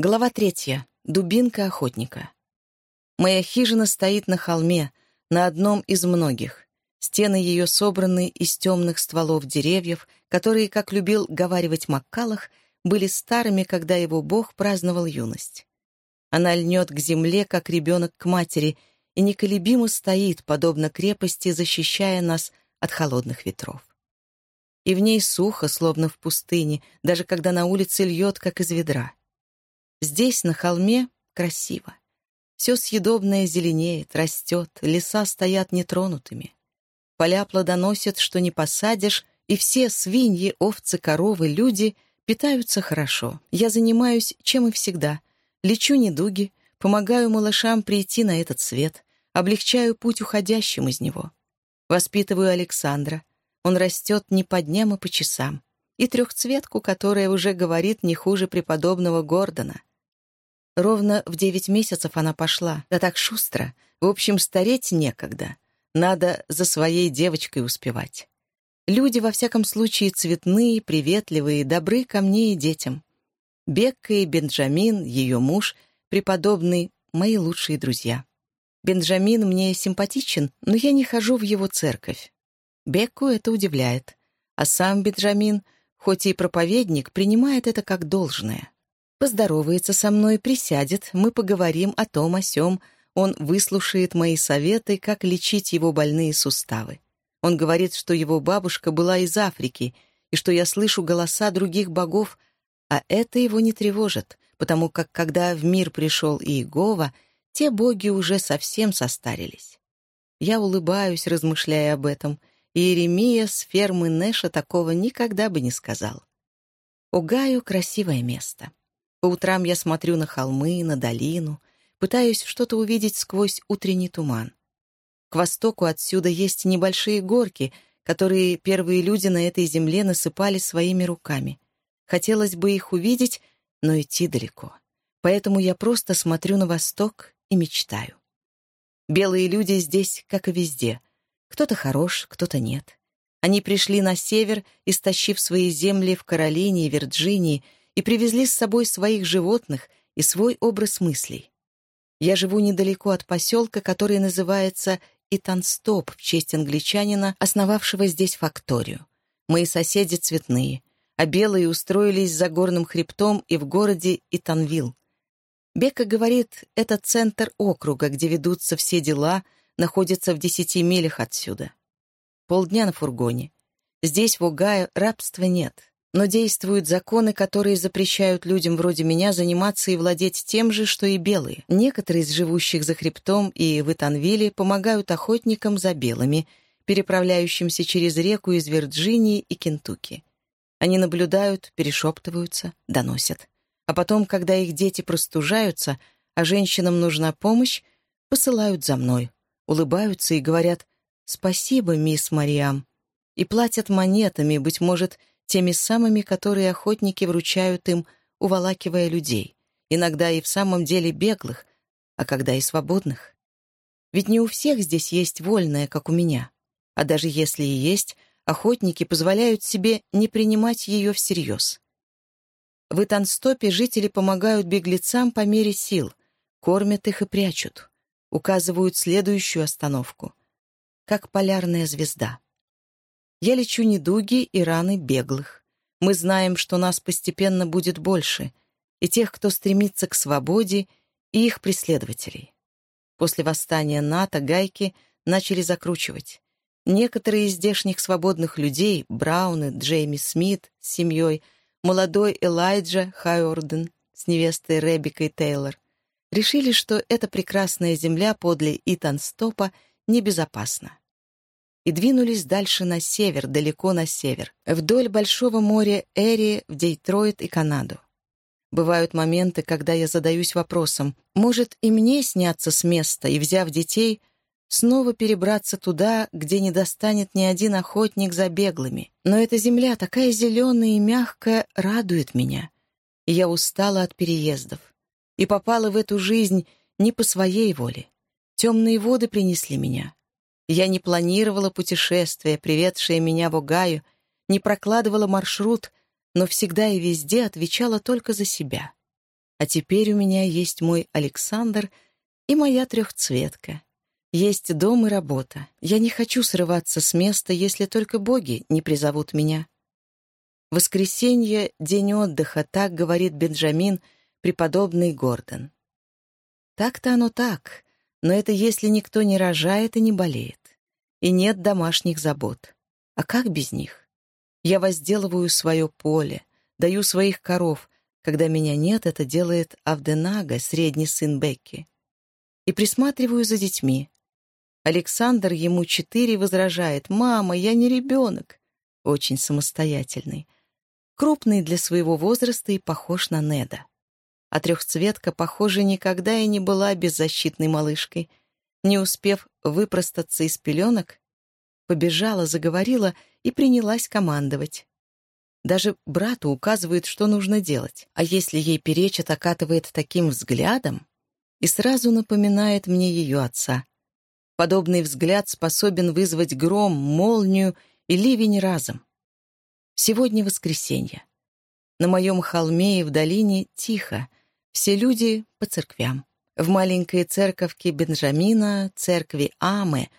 Глава третья. Дубинка охотника. Моя хижина стоит на холме, на одном из многих. Стены ее собраны из темных стволов деревьев, которые, как любил говаривать Маккалах, были старыми, когда его бог праздновал юность. Она льнет к земле, как ребенок к матери, и неколебимо стоит, подобно крепости, защищая нас от холодных ветров. И в ней сухо, словно в пустыне, даже когда на улице льет, как из ведра. Здесь, на холме, красиво. Все съедобное зеленеет, растет, леса стоят нетронутыми. Поля плодоносят, что не посадишь, и все свиньи, овцы, коровы, люди питаются хорошо. Я занимаюсь, чем и всегда. Лечу недуги, помогаю малышам прийти на этот свет, облегчаю путь уходящим из него. Воспитываю Александра. Он растет не по дням, а по часам. И трехцветку, которая уже говорит не хуже преподобного Гордона. Ровно в девять месяцев она пошла, да так шустро. В общем, стареть некогда. Надо за своей девочкой успевать. Люди, во всяком случае, цветные, приветливые, добры ко мне и детям. Бекка и Бенджамин, ее муж, преподобный, мои лучшие друзья. Бенджамин мне симпатичен, но я не хожу в его церковь. Бекку это удивляет. А сам Бенджамин, хоть и проповедник, принимает это как должное поздоровается со мной, присядет, мы поговорим о том, о сём, он выслушает мои советы, как лечить его больные суставы. Он говорит, что его бабушка была из Африки, и что я слышу голоса других богов, а это его не тревожит, потому как когда в мир пришел Иегова, те боги уже совсем состарились. Я улыбаюсь, размышляя об этом, и Иеремия с фермы Нэша такого никогда бы не сказал. Угаю — красивое место. По утрам я смотрю на холмы, на долину, пытаюсь что-то увидеть сквозь утренний туман. К востоку отсюда есть небольшие горки, которые первые люди на этой земле насыпали своими руками. Хотелось бы их увидеть, но идти далеко. Поэтому я просто смотрю на восток и мечтаю. Белые люди здесь, как и везде. Кто-то хорош, кто-то нет. Они пришли на север, истощив свои земли в Каролине и Вирджинии, и привезли с собой своих животных и свой образ мыслей. Я живу недалеко от поселка, который называется Итанстоп в честь англичанина, основавшего здесь факторию. Мои соседи цветные, а белые устроились за горным хребтом и в городе Итанвилл. Бека говорит, это центр округа, где ведутся все дела, находится в десяти милях отсюда. Полдня на фургоне. Здесь, в Угае, рабства нет но действуют законы, которые запрещают людям вроде меня заниматься и владеть тем же, что и белые. Некоторые из живущих за хребтом и в Итанвилле помогают охотникам за белыми, переправляющимся через реку из Вирджинии и Кентукки. Они наблюдают, перешептываются, доносят. А потом, когда их дети простужаются, а женщинам нужна помощь, посылают за мной, улыбаются и говорят «Спасибо, мисс Мариам», и платят монетами, быть может, теми самыми, которые охотники вручают им, уволакивая людей, иногда и в самом деле беглых, а когда и свободных. Ведь не у всех здесь есть вольное, как у меня. А даже если и есть, охотники позволяют себе не принимать ее всерьез. В Итанстопе жители помогают беглецам по мере сил, кормят их и прячут, указывают следующую остановку, как полярная звезда. Я лечу недуги и раны беглых. Мы знаем, что нас постепенно будет больше, и тех, кто стремится к свободе, и их преследователей. После восстания НАТО гайки начали закручивать. Некоторые из здешних свободных людей, Брауны, Джейми Смит с семьей, молодой Элайджа Хайорден с невестой Ребекой Тейлор, решили, что эта прекрасная земля подле Итанстопа небезопасна и двинулись дальше на север, далеко на север, вдоль Большого моря Эри в Дейтройт и Канаду. Бывают моменты, когда я задаюсь вопросом, может и мне сняться с места и, взяв детей, снова перебраться туда, где не достанет ни один охотник за беглыми. Но эта земля, такая зеленая и мягкая, радует меня. И я устала от переездов. И попала в эту жизнь не по своей воле. Темные воды принесли меня. Я не планировала путешествие, приведшее меня в Огайо, не прокладывала маршрут, но всегда и везде отвечала только за себя. А теперь у меня есть мой Александр и моя трехцветка. Есть дом и работа. Я не хочу срываться с места, если только боги не призовут меня. Воскресенье — день отдыха, так говорит Бенджамин, преподобный Гордон. Так-то оно так, но это если никто не рожает и не болеет, и нет домашних забот. А как без них? Я возделываю свое поле, даю своих коров. Когда меня нет, это делает Авденага, средний сын Бекки. И присматриваю за детьми. Александр, ему четыре, возражает. «Мама, я не ребенок». Очень самостоятельный. Крупный для своего возраста и похож на Неда. А трехцветка, похоже, никогда и не была беззащитной малышкой. Не успев выпростаться из пеленок, побежала, заговорила и принялась командовать. Даже брату указывает, что нужно делать, а если ей перечат, окатывает таким взглядом и сразу напоминает мне ее отца. Подобный взгляд способен вызвать гром, молнию и ливень разом. Сегодня воскресенье. На моем холме и в долине тихо, все люди по церквям. В маленькой церковке Бенджамина, церкви Амы —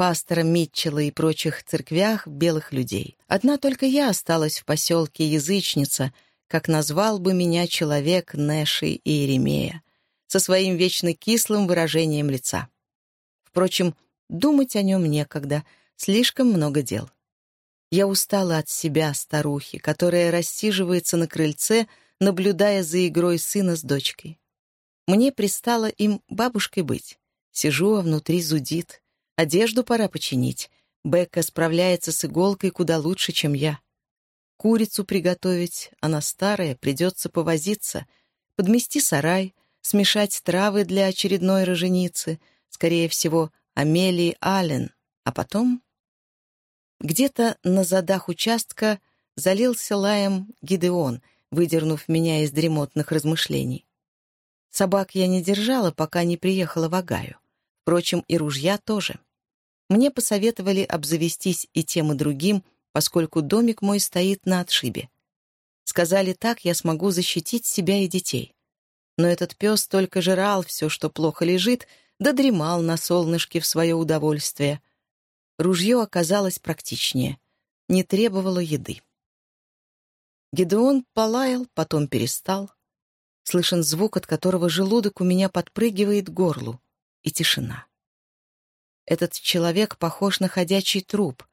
пастора Митчелла и прочих церквях белых людей. Одна только я осталась в поселке Язычница, как назвал бы меня человек Нэши и Иеремея, со своим вечно кислым выражением лица. Впрочем, думать о нем некогда, слишком много дел. Я устала от себя, старухи, которая рассиживается на крыльце, наблюдая за игрой сына с дочкой. Мне пристало им бабушкой быть. Сижу, а внутри зудит. Одежду пора починить. Бекка справляется с иголкой куда лучше, чем я. Курицу приготовить, она старая, придется повозиться. Подмести сарай, смешать травы для очередной роженицы, скорее всего, Амелии Аллен, а потом... Где-то на задах участка залился лаем Гидеон, выдернув меня из дремотных размышлений. Собак я не держала, пока не приехала в Агаю. Впрочем, и ружья тоже. Мне посоветовали обзавестись и тем, и другим, поскольку домик мой стоит на отшибе. Сказали, так я смогу защитить себя и детей. Но этот пес только жрал все, что плохо лежит, да дремал на солнышке в свое удовольствие. Ружье оказалось практичнее, не требовало еды. Гедеон полаял, потом перестал. Слышен звук, от которого желудок у меня подпрыгивает к горлу, и тишина. Этот человек похож на ходячий труп.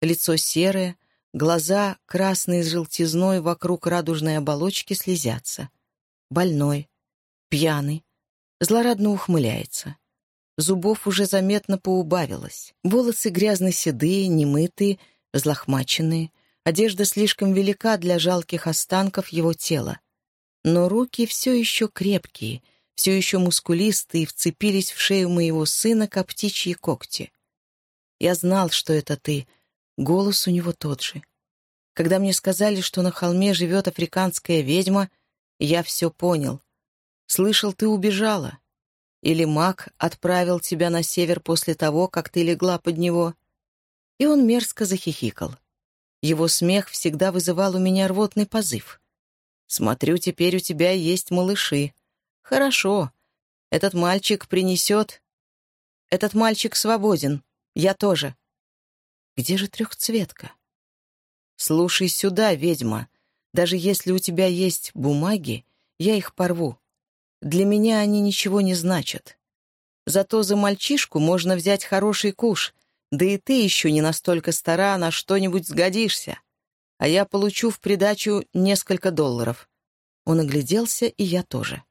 Лицо серое, глаза красные с желтизной вокруг радужной оболочки слезятся. Больной, пьяный, злорадно ухмыляется. Зубов уже заметно поубавилось. Волосы грязно-седые, немытые, взлохмаченные. Одежда слишком велика для жалких останков его тела. Но руки все еще крепкие — все еще мускулистые, вцепились в шею моего сына, как птичьи когти. Я знал, что это ты. Голос у него тот же. Когда мне сказали, что на холме живет африканская ведьма, я все понял. Слышал, ты убежала. Или маг отправил тебя на север после того, как ты легла под него. И он мерзко захихикал. Его смех всегда вызывал у меня рвотный позыв. «Смотрю, теперь у тебя есть малыши», «Хорошо. Этот мальчик принесет...» «Этот мальчик свободен. Я тоже». «Где же трехцветка?» «Слушай сюда, ведьма. Даже если у тебя есть бумаги, я их порву. Для меня они ничего не значат. Зато за мальчишку можно взять хороший куш, да и ты еще не настолько стара, на что-нибудь сгодишься. А я получу в придачу несколько долларов». Он огляделся, и я тоже.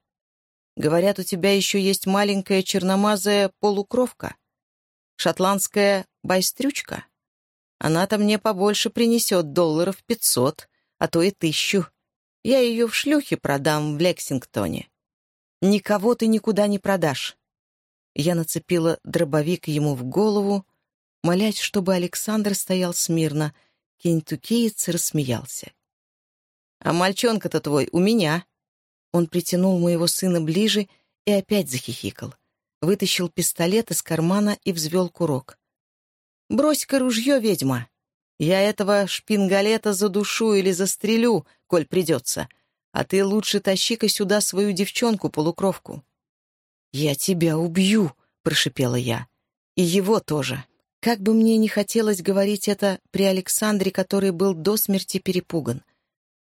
Говорят, у тебя еще есть маленькая черномазая полукровка. Шотландская байстрючка. Она-то мне побольше принесет долларов пятьсот, а то и тысячу. Я ее в шлюхе продам в Лексингтоне. Никого ты никуда не продашь. Я нацепила дробовик ему в голову, молясь, чтобы Александр стоял смирно. Кентукеец рассмеялся. «А мальчонка-то твой у меня», он притянул моего сына ближе и опять захихикал. Вытащил пистолет из кармана и взвел курок. «Брось-ка ружье, ведьма! Я этого шпингалета задушу или застрелю, коль придется. А ты лучше тащи-ка сюда свою девчонку-полукровку». «Я тебя убью!» — прошипела я. «И его тоже». Как бы мне не хотелось говорить это при Александре, который был до смерти перепуган.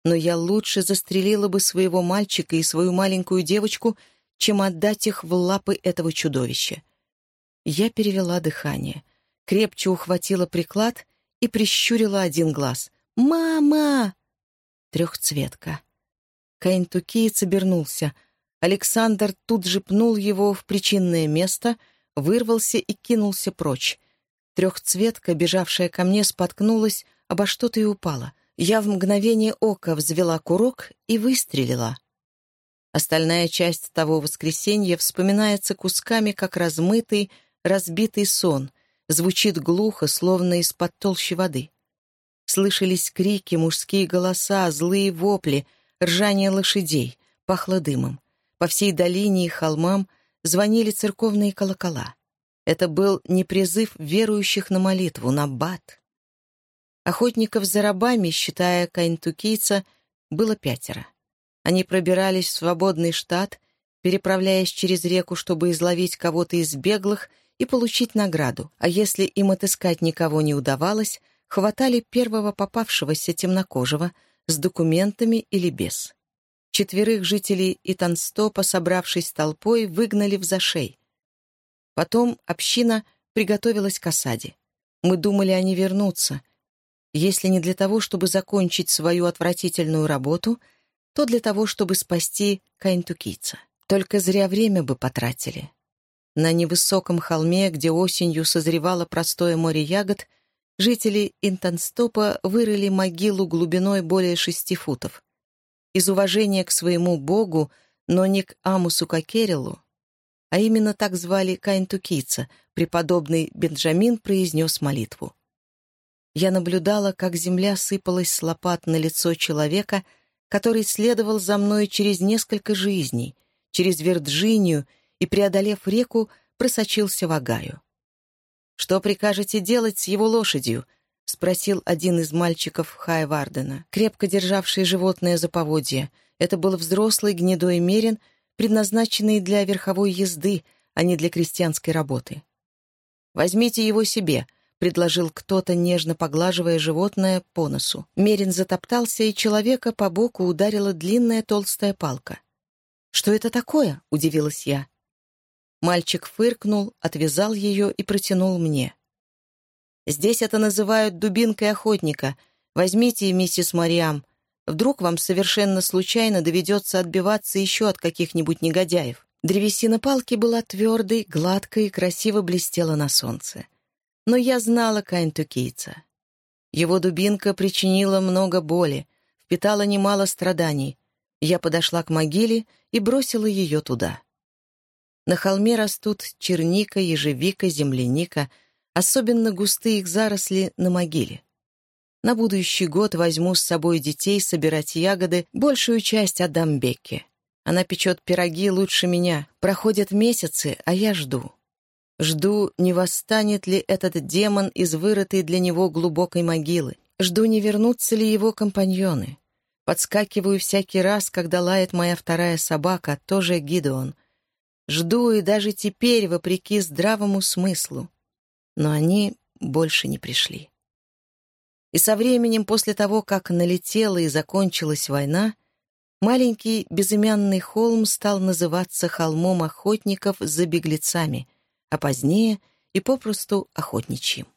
Но я лучше застрелила бы своего мальчика и свою маленькую девочку, чем отдать их в лапы этого чудовища. Я перевела дыхание, крепче ухватила приклад и прищурила один глаз. «Мама!» Трехцветка. Каинтукиец обернулся. Александр тут же пнул его в причинное место, вырвался и кинулся прочь. Трехцветка, бежавшая ко мне, споткнулась обо что-то и упала. Я в мгновение ока взвела курок и выстрелила. Остальная часть того воскресенья вспоминается кусками, как размытый, разбитый сон, звучит глухо, словно из-под толщи воды. Слышались крики, мужские голоса, злые вопли, ржание лошадей, пахло дымом. По всей долине и холмам звонили церковные колокола. Это был не призыв верующих на молитву, на бат. Охотников за рабами, считая каинтукийца, было пятеро. Они пробирались в свободный штат, переправляясь через реку, чтобы изловить кого-то из беглых и получить награду, а если им отыскать никого не удавалось, хватали первого попавшегося темнокожего с документами или без. Четверых жителей Итанстопа, собравшись толпой, выгнали в зашей — Потом община приготовилась к осаде. Мы думали, они вернутся. Если не для того, чтобы закончить свою отвратительную работу, то для того, чтобы спасти каинтукийца. Только зря время бы потратили. На невысоком холме, где осенью созревало простое море ягод, жители Интанстопа вырыли могилу глубиной более шести футов. Из уважения к своему богу, но не к Амусу Какерилу, а именно так звали Каинтукийца, преподобный Бенджамин произнес молитву. Я наблюдала, как земля сыпалась с лопат на лицо человека, который следовал за мной через несколько жизней, через Верджинию и, преодолев реку, просочился в Агаю. «Что прикажете делать с его лошадью?» — спросил один из мальчиков Хайвардена, крепко державший животное за поводья. Это был взрослый гнедой мерин — предназначенные для верховой езды, а не для крестьянской работы. «Возьмите его себе», — предложил кто-то, нежно поглаживая животное по носу. Мерин затоптался, и человека по боку ударила длинная толстая палка. «Что это такое?» — удивилась я. Мальчик фыркнул, отвязал ее и протянул мне. «Здесь это называют дубинкой охотника. Возьмите, миссис Мариам. Вдруг вам совершенно случайно доведется отбиваться еще от каких-нибудь негодяев. Древесина палки была твердой, гладкой и красиво блестела на солнце. Но я знала Каинтукийца. Его дубинка причинила много боли, впитала немало страданий. Я подошла к могиле и бросила ее туда. На холме растут черника, ежевика, земляника, особенно густые их заросли на могиле. На будущий год возьму с собой детей собирать ягоды, большую часть отдам Бекке. Она печет пироги лучше меня. Проходят месяцы, а я жду. Жду, не восстанет ли этот демон из вырытой для него глубокой могилы. Жду, не вернутся ли его компаньоны. Подскакиваю всякий раз, когда лает моя вторая собака, тоже Гидеон. Жду и даже теперь, вопреки здравому смыслу. Но они больше не пришли. И со временем, после того, как налетела и закончилась война, маленький безымянный холм стал называться холмом охотников за беглецами, а позднее и попросту охотничьим.